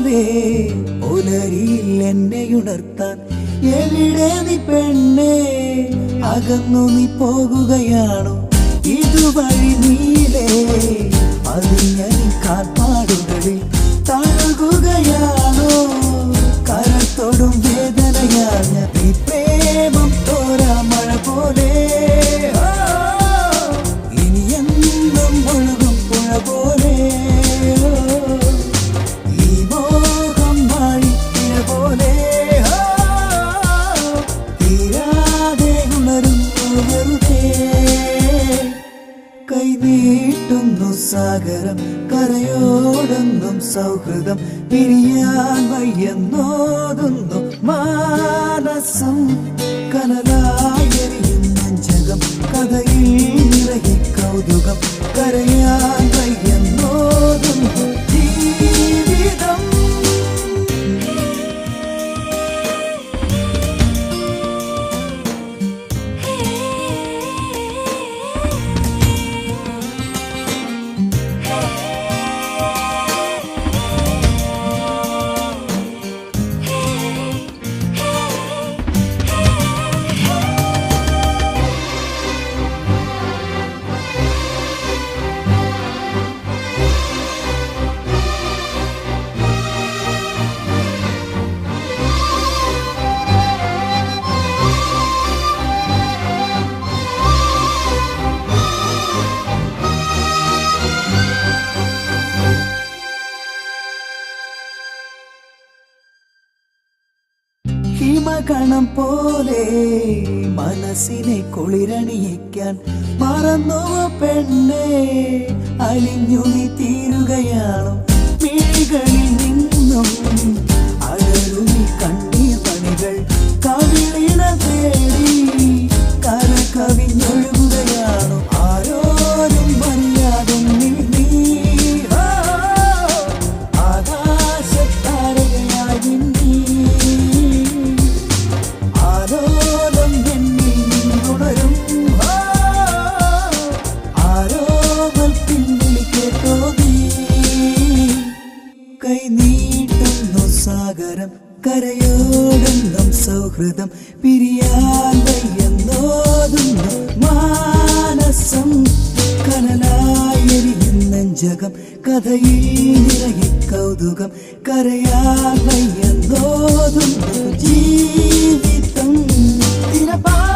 പോലെ പുലരിയിൽ എന്നെ ഉണർത്താൻ എവിടെ നീ പെണ്ണേ? അകന്നു നീ പോകുകയാണോ? ഇതുവഴി നീലേ കൈനീട്ടുന്നു സാഗരം കരയോടുന്നും സൗഹൃദം പിരിയാൻ വയ്യെന്നോതുന്നു മാനസം. ഹിമകണം പോലെ മനസ്സിനെ കുളിരണിയിക്കാൻ മറന്നു പെണ്ണെ? അലിഞ്ഞു നീ തീരുകയാണോ? മിഴികളിൽ നിന്നും സൗഹൃദം പിരിയാൻ വയ്യെന്നോതുന്നു മാനസം കനലായെരിയും നെഞ്ചകം കഥയിൽ നിറയെ കൗതുകം കരയാൻ ജീവിതം തിരപാടുന്നു